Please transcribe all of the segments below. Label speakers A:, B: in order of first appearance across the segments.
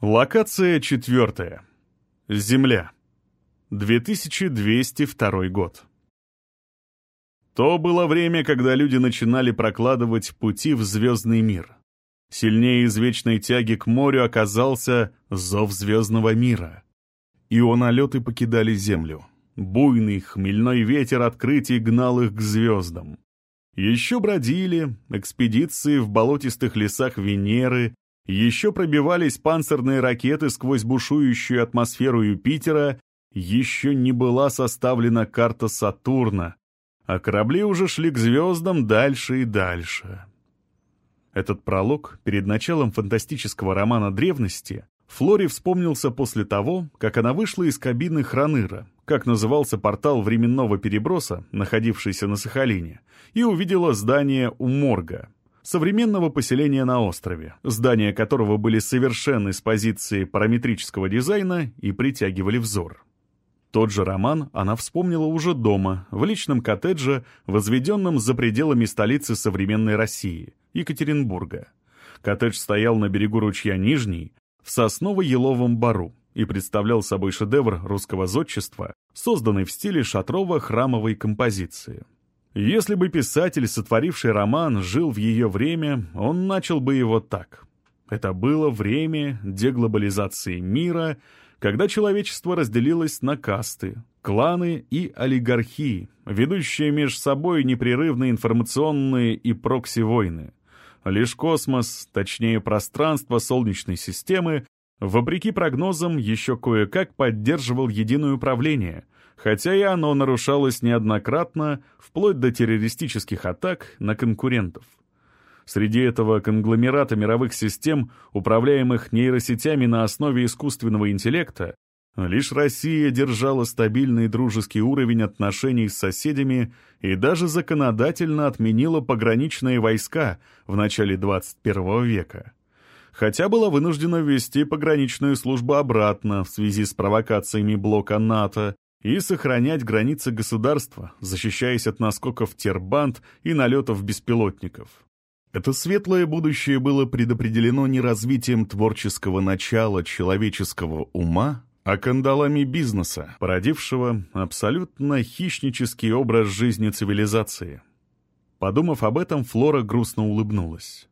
A: Локация четвертая. Земля. 2202 год. То было время, когда люди начинали прокладывать пути в звездный мир. Сильнее извечной тяги к морю оказался зов звездного мира. Ионолеты покидали Землю. Буйный хмельной ветер открытий гнал их к звездам. Еще бродили экспедиции в болотистых лесах Венеры, еще пробивались панцирные ракеты сквозь бушующую атмосферу Юпитера, еще не была составлена карта Сатурна, а корабли уже шли к звездам дальше и дальше. Этот пролог перед началом фантастического романа древности Флоре вспомнился после того, как она вышла из кабины Хроныра, как назывался портал временного переброса, находившийся на Сахалине, и увидела здание у морга, современного поселения на острове, здания которого были совершенны с позиции параметрического дизайна и притягивали взор. Тот же роман она вспомнила уже дома, в личном коттедже, возведенном за пределами столицы современной России, Екатеринбурга. Коттедж стоял на берегу ручья Нижний, в сосново-еловом бару, и представлял собой шедевр русского зодчества, созданный в стиле шатрово-храмовой композиции. Если бы писатель, сотворивший роман, жил в ее время, он начал бы его так. Это было время деглобализации мира, когда человечество разделилось на касты, кланы и олигархии, ведущие между собой непрерывные информационные и прокси-войны. Лишь космос, точнее пространство Солнечной системы, вопреки прогнозам, еще кое-как поддерживал единое управление — хотя и оно нарушалось неоднократно, вплоть до террористических атак на конкурентов. Среди этого конгломерата мировых систем, управляемых нейросетями на основе искусственного интеллекта, лишь Россия держала стабильный дружеский уровень отношений с соседями и даже законодательно отменила пограничные войска в начале 21 века хотя была вынуждена ввести пограничную службу обратно в связи с провокациями блока НАТО и сохранять границы государства, защищаясь от наскоков тербанд и налетов беспилотников. Это светлое будущее было предопределено не развитием творческого начала человеческого ума, а кандалами бизнеса, породившего абсолютно хищнический образ жизни цивилизации. Подумав об этом, Флора грустно улыбнулась.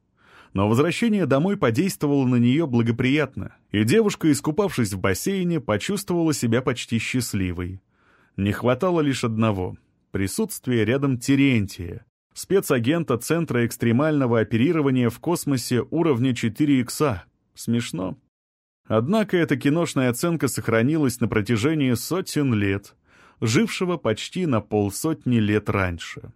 A: Но возвращение домой подействовало на нее благоприятно, и девушка, искупавшись в бассейне, почувствовала себя почти счастливой. Не хватало лишь одного — присутствия рядом Терентия, спецагента Центра экстремального оперирования в космосе уровня 4 икса. Смешно. Однако эта киношная оценка сохранилась на протяжении сотен лет, жившего почти на полсотни лет раньше.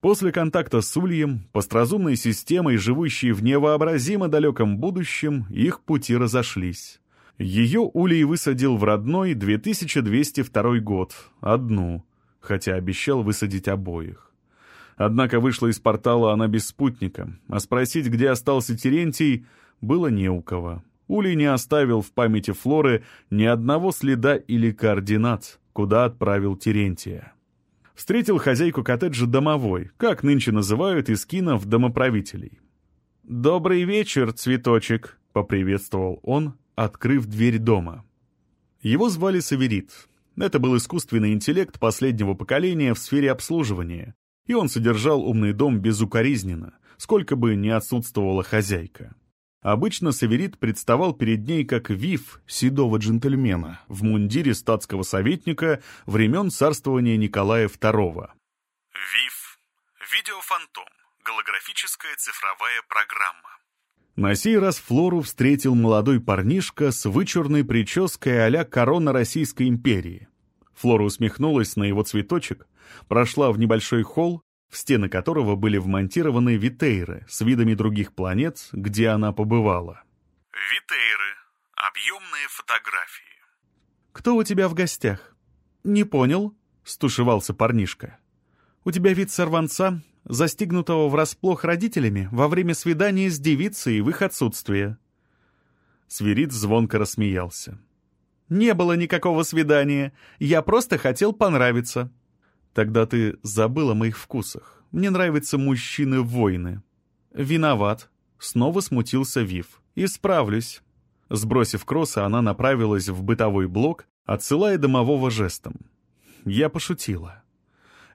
A: После контакта с Ульем, постразумной системой, живущей в невообразимо далеком будущем, их пути разошлись. Ее Улей высадил в родной 2202 год, одну, хотя обещал высадить обоих. Однако вышла из портала она без спутника, а спросить, где остался Терентий, было не у кого. Улей не оставил в памяти Флоры ни одного следа или координат, куда отправил Терентия. Встретил хозяйку коттеджа домовой, как нынче называют из кинов домоправителей. «Добрый вечер, цветочек», — поприветствовал он, открыв дверь дома. Его звали Саверит. Это был искусственный интеллект последнего поколения в сфере обслуживания, и он содержал умный дом безукоризненно, сколько бы ни отсутствовала хозяйка. Обычно Саверит представал перед ней как вив седого джентльмена в мундире статского советника времен царствования Николая II.
B: ВИФ – видеофантом, голографическая цифровая программа.
A: На сей раз Флору встретил молодой парнишка с вычурной прической а-ля корона Российской империи. Флора усмехнулась на его цветочек, прошла в небольшой холл в стены которого были вмонтированы витейры с видами других планет, где она побывала.
B: Витейры. Объемные фотографии.
C: «Кто у тебя в гостях?» «Не понял», — стушевался парнишка. «У тебя вид сорванца, застигнутого врасплох родителями во время свидания с девицей в их отсутствие».
A: Свирит звонко рассмеялся.
C: «Не было никакого свидания. Я просто хотел понравиться.
A: Тогда ты забыл о моих вкусах. Мне нравятся мужчины-воины».
C: «Виноват». Снова смутился Вив. «Исправлюсь».
A: Сбросив кроссы, она направилась в бытовой блок, отсылая домового жестом. Я пошутила.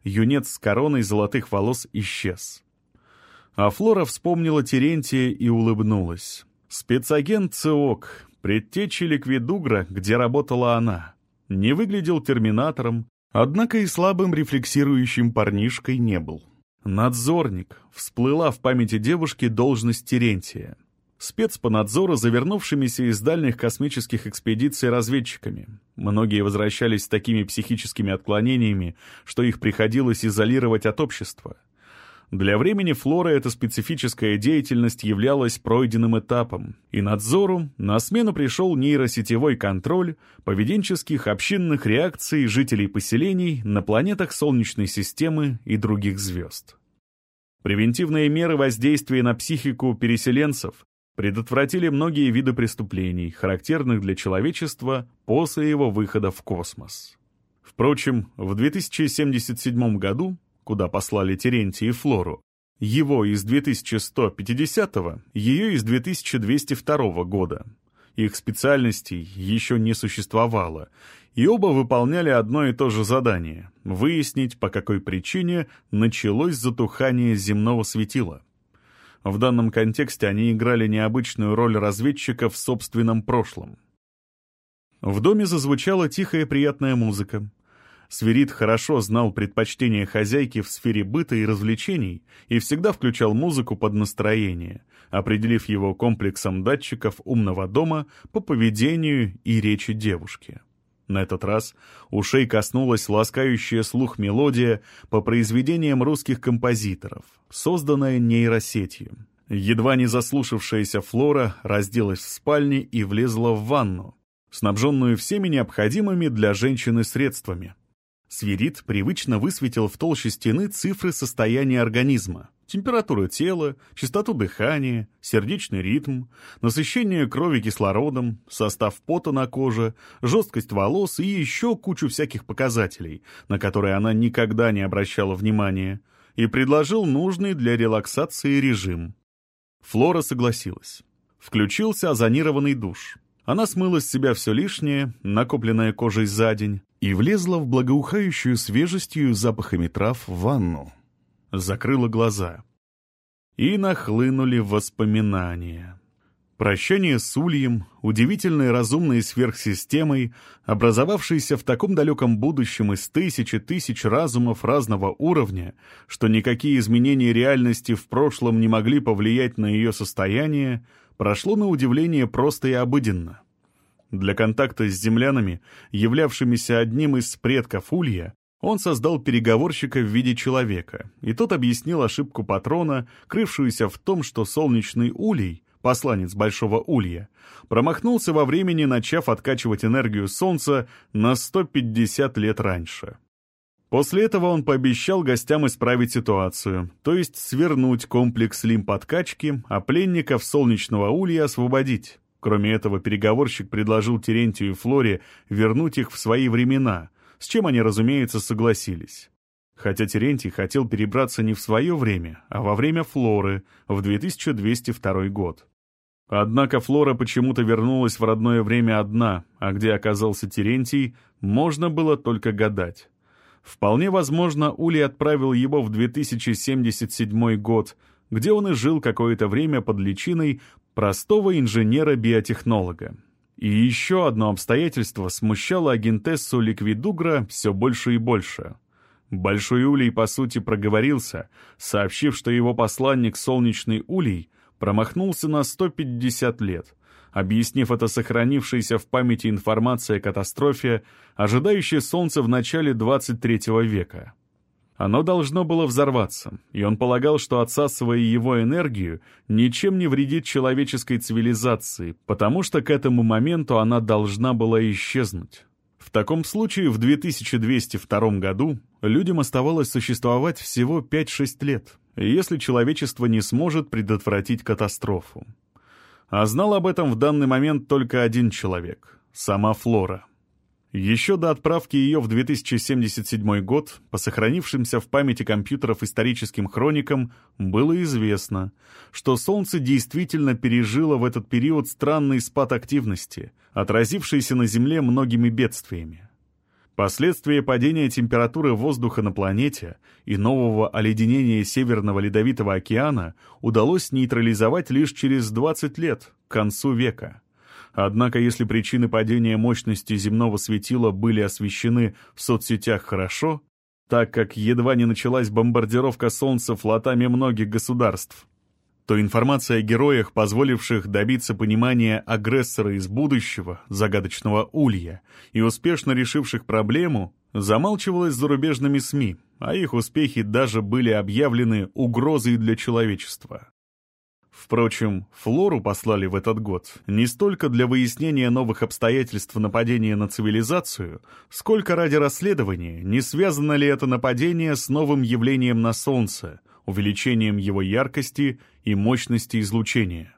A: Юнец с короной золотых волос исчез. А Флора вспомнила Терентия и улыбнулась. Спецагент ЦИОК, предтечи Ликвидугра, где работала она. Не выглядел терминатором, однако и слабым рефлексирующим парнишкой не был. Надзорник. Всплыла в памяти девушки должность Терентия. Спец по надзору завернувшимися из дальних космических экспедиций разведчиками. Многие возвращались с такими психическими отклонениями, что их приходилось изолировать от общества. Для времени Флоры эта специфическая деятельность являлась пройденным этапом, и надзору на смену пришел нейросетевой контроль поведенческих общинных реакций жителей поселений на планетах Солнечной системы и других звезд. Превентивные меры воздействия на психику переселенцев предотвратили многие виды преступлений, характерных для человечества после его выхода в космос. Впрочем, в 2077 году куда послали Терентия и Флору, его из 2150-го, ее из 2202 года. Их специальностей еще не существовало, и оба выполняли одно и то же задание — выяснить, по какой причине началось затухание земного светила. В данном контексте они играли необычную роль разведчика в собственном прошлом. В доме зазвучала тихая приятная музыка. Сверид хорошо знал предпочтения хозяйки в сфере быта и развлечений и всегда включал музыку под настроение, определив его комплексом датчиков умного дома по поведению и речи девушки. На этот раз ушей коснулась ласкающая слух мелодия по произведениям русских композиторов, созданная нейросетью. Едва не заслушавшаяся Флора разделась в спальне и влезла в ванну, снабженную всеми необходимыми для женщины средствами. Свирит привычно высветил в толще стены цифры состояния организма. Температуру тела, частоту дыхания, сердечный ритм, насыщение крови кислородом, состав пота на коже, жесткость волос и еще кучу всяких показателей, на которые она никогда не обращала внимания, и предложил нужный для релаксации режим. Флора согласилась. Включился озонированный душ. Она смыла с себя все лишнее, накопленное кожей за день, и влезла в благоухающую свежестью запахами трав ванну. Закрыла глаза. И нахлынули воспоминания. Прощание с Ульем, удивительной разумной сверхсистемой, образовавшейся в таком далеком будущем из тысячи тысяч разумов разного уровня, что никакие изменения реальности в прошлом не могли повлиять на ее состояние, прошло на удивление просто и обыденно. Для контакта с землянами, являвшимися одним из предков Улья, он создал переговорщика в виде человека, и тот объяснил ошибку патрона, крывшуюся в том, что солнечный улей, посланец Большого Улья, промахнулся во времени, начав откачивать энергию Солнца на 150 лет раньше. После этого он пообещал гостям исправить ситуацию, то есть свернуть комплекс лим-подкачки, а пленников Солнечного Улья освободить. Кроме этого, переговорщик предложил Терентию и Флоре вернуть их в свои времена, с чем они, разумеется, согласились. Хотя Терентий хотел перебраться не в свое время, а во время Флоры, в 2202 год. Однако Флора почему-то вернулась в родное время одна, а где оказался Терентий, можно было только гадать. Вполне возможно, Ули отправил его в 2077 год, где он и жил какое-то время под личиной простого инженера-биотехнолога. И еще одно обстоятельство смущало агентессу Ликвидугра все больше и больше. Большой Улей, по сути, проговорился, сообщив, что его посланник Солнечный Улей промахнулся на 150 лет, объяснив это сохранившейся в памяти информацией о катастрофе, ожидающей Солнца в начале 23 века. Оно должно было взорваться, и он полагал, что отсасывая его энергию, ничем не вредит человеческой цивилизации, потому что к этому моменту она должна была исчезнуть. В таком случае в 2202 году людям оставалось существовать всего 5-6 лет, если человечество не сможет предотвратить катастрофу. А знал об этом в данный момент только один человек — сама Флора. Еще до отправки ее в 2077 год, по сохранившимся в памяти компьютеров историческим хроникам, было известно, что Солнце действительно пережило в этот период странный спад активности, отразившийся на Земле многими бедствиями. Последствия падения температуры воздуха на планете и нового оледенения Северного Ледовитого океана удалось нейтрализовать лишь через 20 лет, к концу века. Однако если причины падения мощности земного светила были освещены в соцсетях хорошо, так как едва не началась бомбардировка Солнца флотами многих государств, то информация о героях, позволивших добиться понимания агрессора из будущего, загадочного Улья, и успешно решивших проблему, замалчивалась зарубежными СМИ, а их успехи даже были объявлены угрозой для человечества. Впрочем, Флору послали в этот год не столько для выяснения новых обстоятельств нападения на цивилизацию, сколько ради расследования, не связано ли это нападение с новым явлением на Солнце, увеличением его яркости и мощности излучения.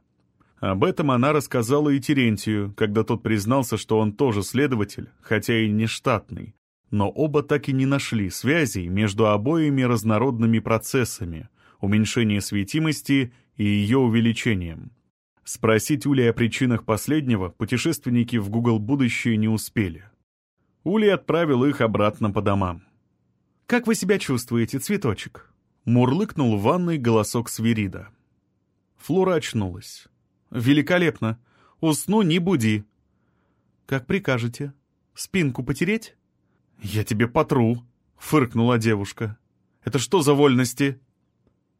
A: Об этом она рассказала и Терентию, когда тот признался, что он тоже следователь, хотя и не штатный. Но оба так и не нашли связей между обоими разнородными процессами — уменьшение светимости и ее увеличением. Спросить Ули о причинах последнего путешественники в Google будущее не успели. Ули отправил их обратно по домам.
C: «Как вы себя чувствуете, цветочек?» Мурлыкнул в ванной голосок Свирида. Флора очнулась. «Великолепно! Усну, не буди!» «Как прикажете. Спинку потереть?» «Я тебе потру!» — фыркнула девушка. «Это что за вольности?»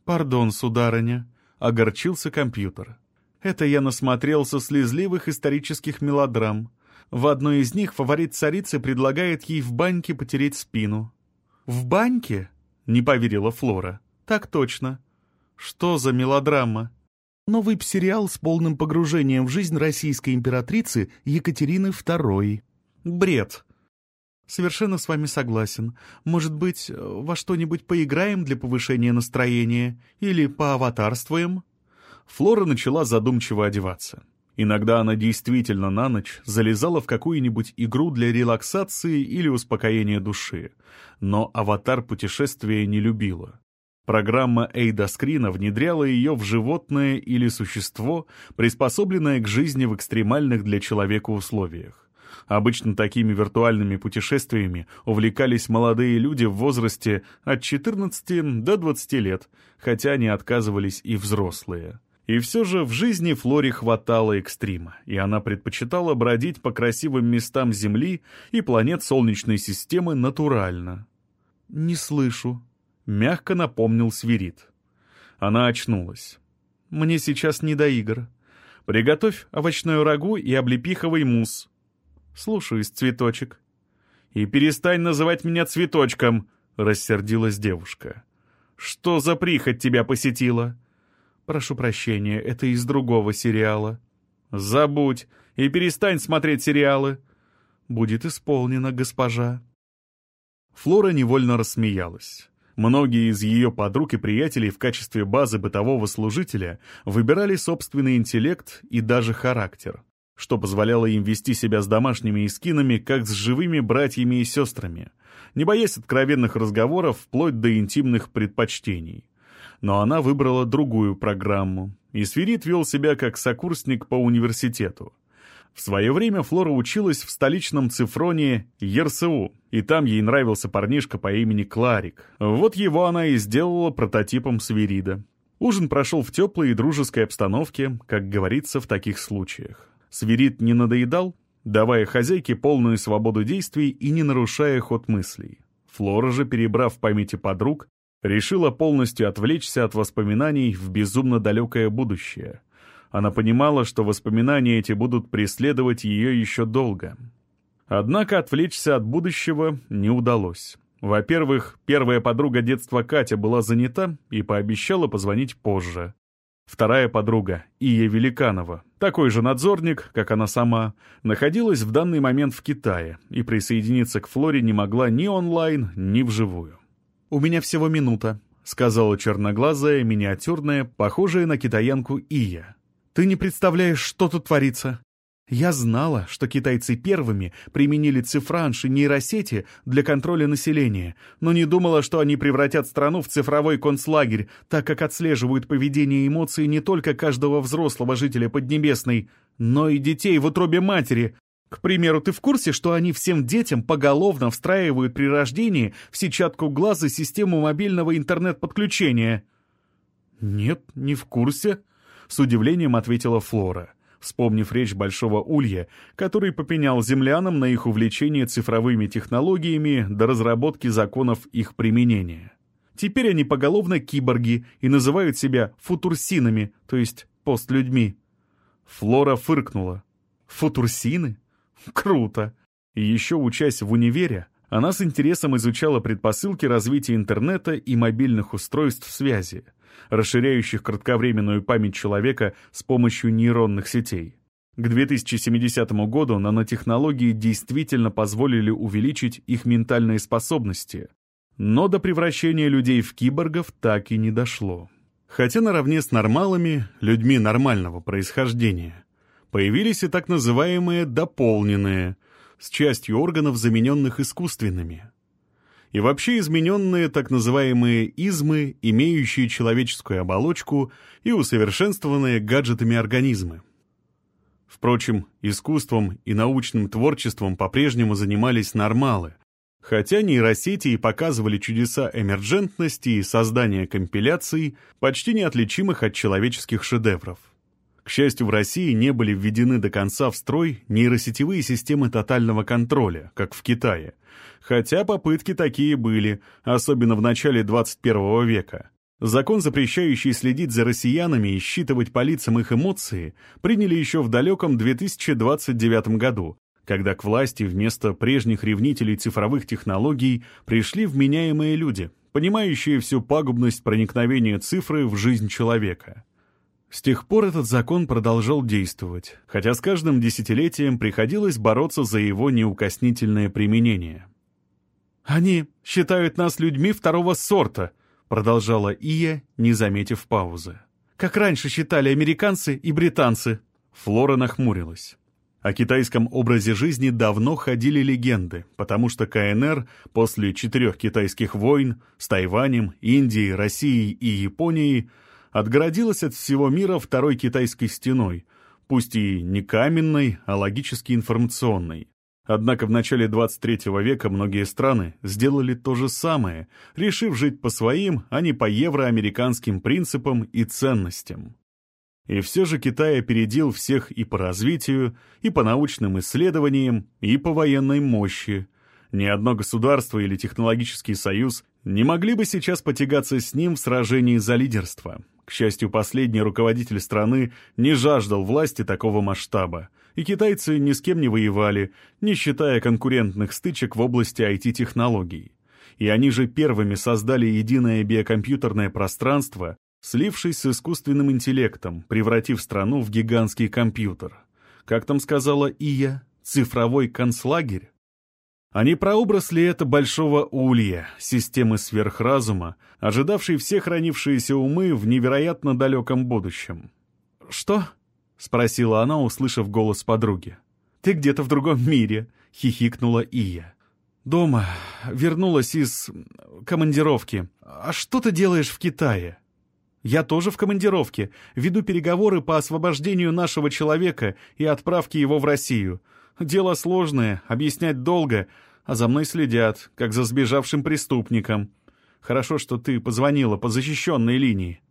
C: «Пардон, сударыня», — огорчился компьютер. «Это я насмотрелся слезливых исторических мелодрам. В одной из них фаворит царицы предлагает ей в баньке потереть спину». «В баньке?» — не поверила Флора. «Так точно». «Что за мелодрама?» «Новый сериал с полным погружением в жизнь российской императрицы Екатерины II». «Бред», Совершенно с вами согласен. Может быть, во что-нибудь поиграем для повышения настроения? Или поаватарствуем?» Флора начала задумчиво одеваться. Иногда она действительно на ночь залезала в какую-нибудь игру для релаксации или успокоения души, но аватар путешествия не любила. Программа Эйда Скрина внедряла ее в животное или существо, приспособленное к жизни в экстремальных для человека условиях. Обычно такими виртуальными путешествиями увлекались молодые люди в возрасте от 14 до 20 лет, хотя не отказывались и взрослые. И все же в жизни Флоре хватало экстрима, и она предпочитала бродить по красивым местам Земли и планет Солнечной системы натурально. «Не слышу», — мягко напомнил Свирит. Она очнулась. «Мне сейчас не до игр. Приготовь овощную рагу и облепиховый мусс. «Слушаюсь, цветочек». «И перестань называть меня цветочком», — рассердилась девушка. «Что за прихоть тебя посетила?» «Прошу прощения, это из другого сериала». «Забудь и перестань смотреть сериалы». «Будет исполнено, госпожа». Флора невольно рассмеялась. Многие из ее подруг и приятелей в качестве базы бытового служителя выбирали собственный интеллект и даже характер что позволяло им вести себя с домашними искинами, как с живыми братьями и сестрами, не боясь откровенных разговоров вплоть до интимных предпочтений. Но она выбрала другую программу, и Сферит вел себя как сокурсник по университету. В свое время Флора училась в столичном цифроне ЕРСУ, и там ей нравился парнишка по имени Кларик. Вот его она и сделала прототипом Свирида. Ужин прошел в теплой и дружеской обстановке, как говорится в таких случаях. Свирит не надоедал, давая хозяйке полную свободу действий и не нарушая ход мыслей. Флора же, перебрав в памяти подруг, решила полностью отвлечься от воспоминаний в безумно далекое будущее. Она понимала, что воспоминания эти будут преследовать ее еще долго. Однако отвлечься от будущего не удалось. Во-первых, первая подруга детства Катя была занята и пообещала позвонить позже. Вторая подруга, Ия Великанова, такой же надзорник, как она сама, находилась в данный момент в Китае и присоединиться к Флоре не могла ни онлайн, ни вживую. «У меня всего минута», — сказала черноглазая, миниатюрная, похожая на китаянку Ия. «Ты не представляешь, что тут творится. Я знала, что китайцы первыми применили цифранш и нейросети для контроля населения, но не думала, что они превратят страну в цифровой концлагерь, так как отслеживают поведение и эмоции не только каждого взрослого жителя Поднебесной, но и детей в утробе матери. К примеру, ты в курсе, что они всем детям поголовно встраивают при рождении в сетчатку глаза систему мобильного интернет-подключения? «Нет, не в курсе», — с удивлением ответила Флора вспомнив речь Большого Улья, который попенял землянам на их увлечение цифровыми технологиями до разработки законов их применения. Теперь они поголовно киборги и называют себя футурсинами, то есть постлюдьми. Флора фыркнула. Футурсины? Круто! И еще учась в универе, она с интересом изучала предпосылки развития интернета и мобильных устройств связи — расширяющих кратковременную память человека с помощью нейронных сетей. К 2070 году нанотехнологии действительно позволили увеличить их ментальные способности, но до превращения людей в киборгов так и не дошло. Хотя наравне с нормалами, людьми нормального происхождения, появились и так называемые «дополненные», с частью органов, замененных искусственными и вообще измененные так называемые измы, имеющие человеческую оболочку и усовершенствованные гаджетами организмы. Впрочем, искусством и научным творчеством по-прежнему занимались нормалы, хотя нейросети и показывали чудеса эмерджентности и создания компиляций, почти неотличимых от человеческих шедевров. К счастью, в России не были введены до конца в строй нейросетевые системы тотального контроля, как в Китае, хотя попытки такие были, особенно в начале 21 века. Закон, запрещающий следить за россиянами и считывать по лицам их эмоции, приняли еще в далеком 2029 году, когда к власти вместо прежних ревнителей цифровых технологий пришли вменяемые люди, понимающие всю пагубность проникновения цифры в жизнь человека. С тех пор этот закон продолжал действовать, хотя с каждым десятилетием приходилось бороться за его неукоснительное применение. «Они считают нас людьми второго сорта», — продолжала Ия, не заметив паузы. «Как раньше считали американцы и британцы». Флора нахмурилась. О китайском образе жизни давно ходили легенды, потому что КНР после четырех китайских войн с Тайванем, Индией, Россией и Японией — отгородилась от всего мира второй китайской стеной, пусть и не каменной, а логически информационной. Однако в начале 23 века многие страны сделали то же самое, решив жить по своим, а не по евроамериканским принципам и ценностям. И все же Китай опередил всех и по развитию, и по научным исследованиям, и по военной мощи. Ни одно государство или технологический союз не могли бы сейчас потягаться с ним в сражении за лидерство. К счастью, последний руководитель страны не жаждал власти такого масштаба, и китайцы ни с кем не воевали, не считая конкурентных стычек в области IT-технологий. И они же первыми создали единое биокомпьютерное пространство, слившись с искусственным интеллектом, превратив страну в гигантский компьютер. Как там сказала Ия, цифровой концлагерь? А не прообраз ли это большого улья, системы сверхразума, ожидавшей все хранившиеся умы в невероятно далеком будущем? «Что?» — спросила она, услышав голос подруги. «Ты где-то в другом мире», — хихикнула Ия. «Дома. Вернулась из... командировки. А что ты делаешь в Китае?» «Я тоже в командировке. Веду переговоры по освобождению нашего человека и отправке его в Россию. Дело сложное, объяснять долго, а за мной следят, как за сбежавшим преступником. Хорошо, что ты позвонила по защищенной линии.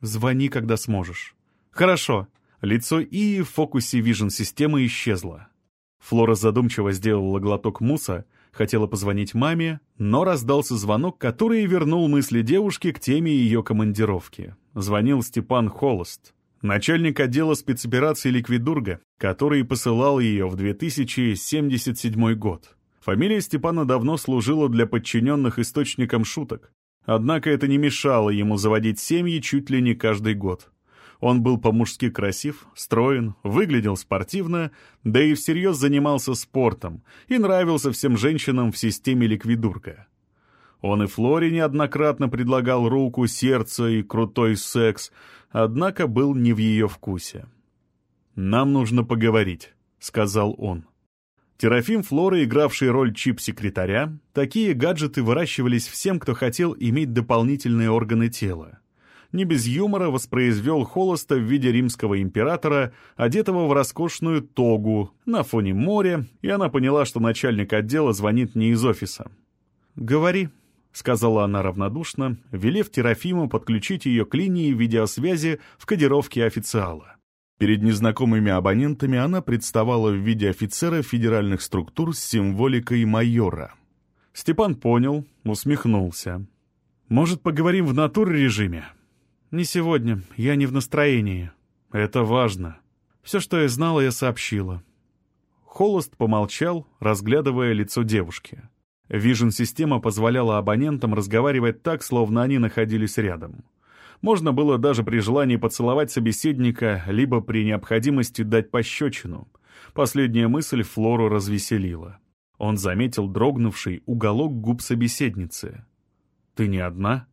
C: Звони, когда сможешь. Хорошо. Лицо И в фокусе вижен-системы исчезло. Флора задумчиво сделала глоток муса, хотела позвонить маме, но раздался звонок, который вернул мысли девушки к теме ее командировки. Звонил Степан Холост, начальник отдела спецопераций Ликвидурга, который посылал ее в 2077 год. Фамилия Степана давно служила для подчиненных источником шуток. Однако это не мешало ему заводить семьи чуть ли не каждый год. Он был по-мужски красив, строен, выглядел спортивно, да и всерьез занимался спортом и нравился всем женщинам в системе ликвидурка. Он и Флоре неоднократно предлагал руку, сердце и крутой секс, однако был не в ее вкусе. «Нам нужно поговорить», —
A: сказал он. Терафим Флора, игравший роль чип-секретаря, такие гаджеты выращивались всем, кто хотел иметь дополнительные органы тела. Не без юмора воспроизвел холоста в виде римского императора, одетого в роскошную тогу, на фоне моря, и она поняла, что начальник отдела звонит не из офиса. «Говори», — сказала она равнодушно, велев Терафиму подключить ее к линии видеосвязи в кодировке официала. Перед незнакомыми абонентами она представала в виде офицера федеральных структур с символикой майора. Степан понял, усмехнулся. «Может, поговорим в натур-режиме?» «Не сегодня, я не в настроении. Это важно. Все, что я знала, я сообщила». Холост помолчал, разглядывая лицо девушки. Вижен-система позволяла абонентам разговаривать так, словно они находились рядом. Можно было даже при желании поцеловать собеседника, либо при необходимости дать пощечину. Последняя мысль Флору развеселила. Он заметил дрогнувший уголок губ собеседницы. «Ты не одна?»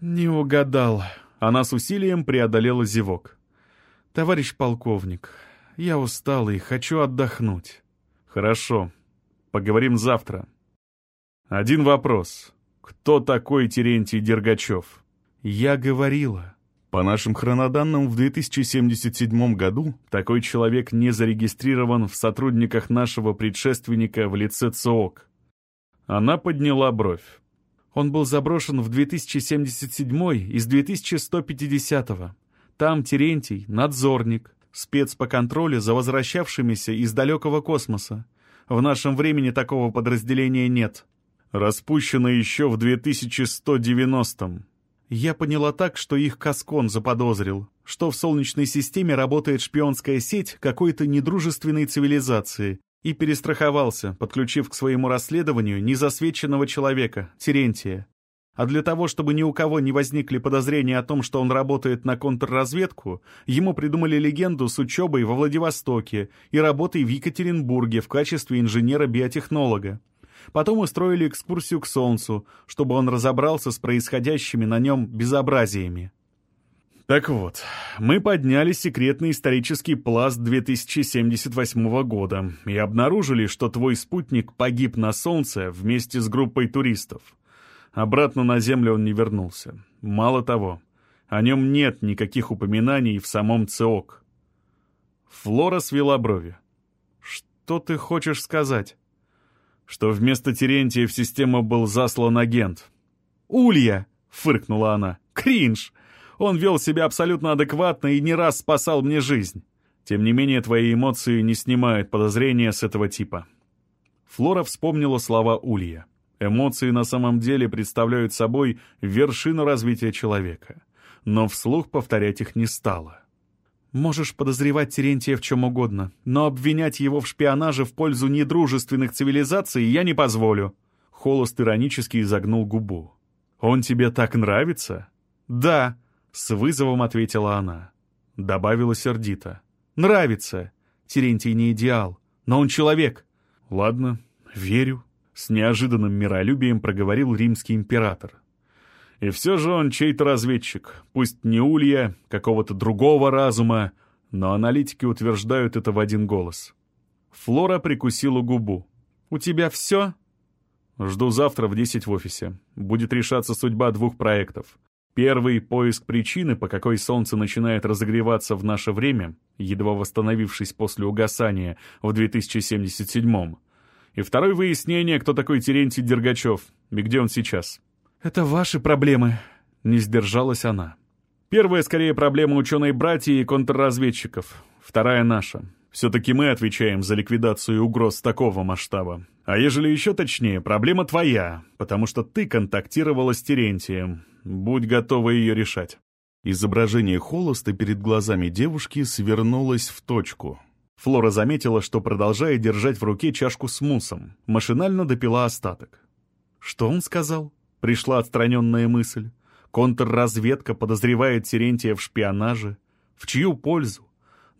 A: «Не угадал». Она с усилием преодолела зевок. «Товарищ полковник, я устал и хочу отдохнуть». «Хорошо. Поговорим завтра». «Один вопрос. Кто такой Терентий Дергачев?» «Я говорила». По нашим хроноданным, в 2077 году такой человек не зарегистрирован в сотрудниках нашего предшественника в лице ЦОК. Она подняла бровь. Он был заброшен в 2077 из 2150 -го. Там Терентий, надзорник, спец по контролю за возвращавшимися из далекого космоса. В нашем времени такого подразделения нет. Распущено еще в 2190 -м. Я поняла так, что их Каскон заподозрил, что в Солнечной системе работает шпионская сеть какой-то недружественной цивилизации, и перестраховался, подключив к своему расследованию незасвеченного человека, Терентия. А для того, чтобы ни у кого не возникли подозрения о том, что он работает на контрразведку, ему придумали легенду с учебой во Владивостоке и работой в Екатеринбурге в качестве инженера-биотехнолога. Потом устроили экскурсию к Солнцу, чтобы он разобрался с происходящими на нем безобразиями. Так вот, мы подняли секретный исторический пласт 2078 года и обнаружили, что твой спутник погиб на Солнце вместе с группой туристов. Обратно на Землю он не вернулся. Мало того, о нем нет никаких упоминаний в самом ЦИОК. Флора свела брови. «Что ты хочешь сказать?» Что вместо Терентия в систему был заслан агент. «Улья!» — фыркнула она. «Кринж! Он вел себя абсолютно адекватно и не раз спасал мне жизнь. Тем не менее, твои эмоции не снимают подозрения с этого типа». Флора вспомнила слова Улья. Эмоции на самом деле представляют собой вершину развития человека. Но вслух повторять их не стала. Можешь подозревать Терентия в чем угодно, но обвинять его в шпионаже в пользу недружественных цивилизаций я не позволю». Холост иронически изогнул губу. «Он тебе так нравится?» «Да», — с вызовом ответила она. Добавила сердито. «Нравится. Терентий не идеал, но он человек». «Ладно, верю», — с неожиданным миролюбием проговорил римский император. И все же он чей-то разведчик, пусть не улья, какого-то другого разума, но аналитики утверждают это в один голос. Флора прикусила губу. «У тебя все?» «Жду завтра в 10 в офисе. Будет решаться судьба двух проектов. Первый — поиск причины, по какой Солнце начинает разогреваться в наше время, едва восстановившись после угасания в 2077-м. И второй — выяснение, кто такой Терентий Дергачев и где он сейчас». «Это ваши проблемы», — не сдержалась она. «Первая, скорее, проблема ученой-братья и контрразведчиков. Вторая наша. Все-таки мы отвечаем за ликвидацию угроз такого масштаба. А ежели еще точнее, проблема твоя, потому что ты контактировала с Терентием. Будь готова ее решать». Изображение холоста перед глазами девушки свернулось в точку. Флора заметила, что продолжая держать в руке чашку с муссом, машинально допила остаток. «Что он сказал?» Пришла отстраненная мысль. Контрразведка подозревает Терентия в шпионаже. В чью пользу?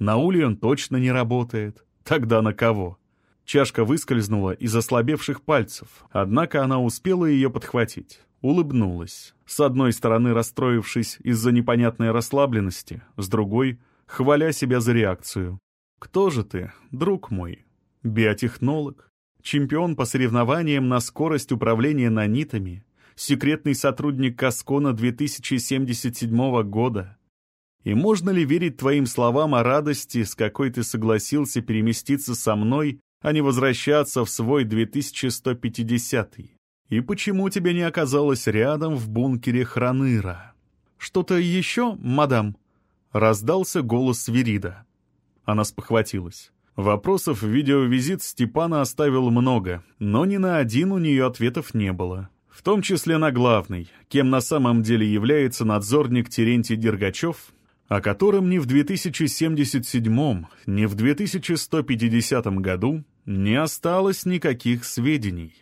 A: На Ули он точно не работает. Тогда на кого? Чашка выскользнула из ослабевших пальцев, однако она успела ее подхватить. Улыбнулась. С одной стороны расстроившись из-за непонятной расслабленности, с другой — хваля себя за реакцию. Кто же ты, друг мой? Биотехнолог? Чемпион по соревнованиям на скорость управления нанитами? Секретный сотрудник Каскона 2077 года? И можно ли верить твоим словам о радости, с какой ты согласился переместиться со мной, а не возвращаться в свой 2150 -й? И почему тебя не оказалось рядом в бункере Храныра? Что-то еще, мадам? Раздался голос Свирида. Она спохватилась. Вопросов в видеовизит Степана оставил много, но ни на один у нее ответов не было. В том числе на главный, кем на самом деле является надзорник Терентий Дергачев, о котором ни в 2077, ни в 2150 году не осталось никаких сведений.